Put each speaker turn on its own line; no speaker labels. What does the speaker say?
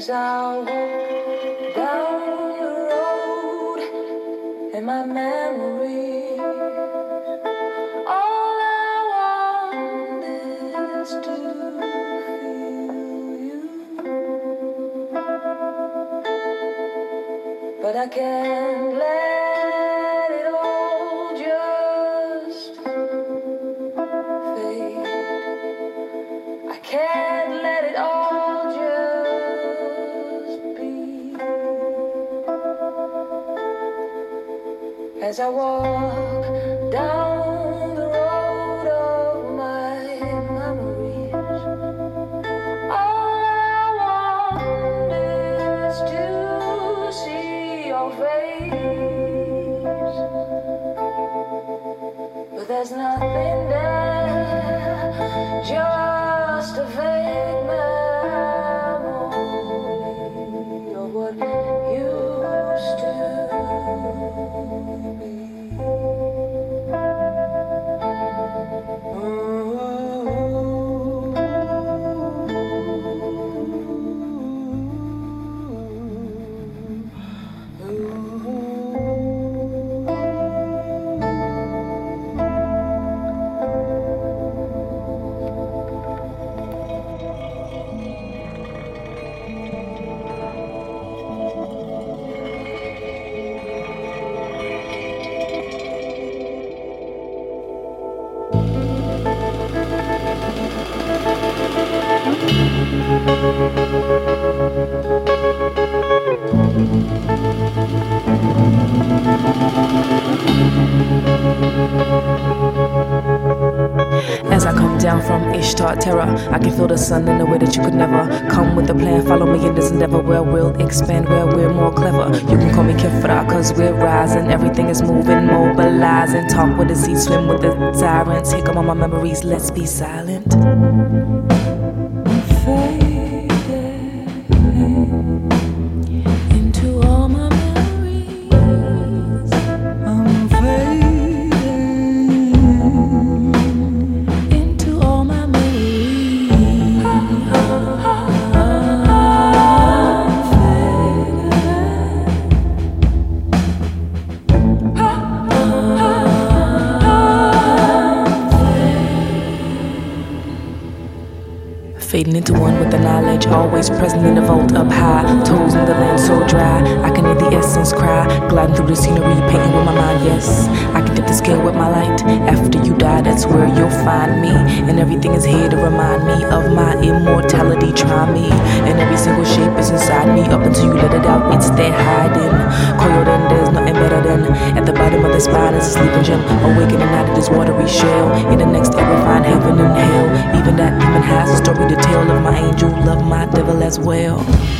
As I walk down the road in my memory, all I want is to feel you. But I can't let it all just fade. I can't let it all As I walk down the road of my memories, all I want is to see your face. But there's nothing there,
As Ishtar terror, I can feel the sun in a way that you could never. Come with a plan, follow me in this endeavor where we'll expand, where we're more clever. You can call me Kifra, cause we're rising. Everything is moving, mobilizing. Talk with the sea, swim with the sirens. Here come all my memories, let's be silent. Fading into one with the knowledge, always present in the vault up high. Toes in the land so dry, I can hear the essence cry. Gliding through the scenery, painting with my mind, yes. I can dip the scale with my light. After you die, that's where you'll find me. And everything is here to remind me of my immortality. Try me, and every single shape is inside me. Up until you let it out, it's there hiding. coiled Coyote, there's nothing better than at the bottom of the spine is a sleeping gem. Awakening out of this watery shell. In the next era, find heaven and hell. As well.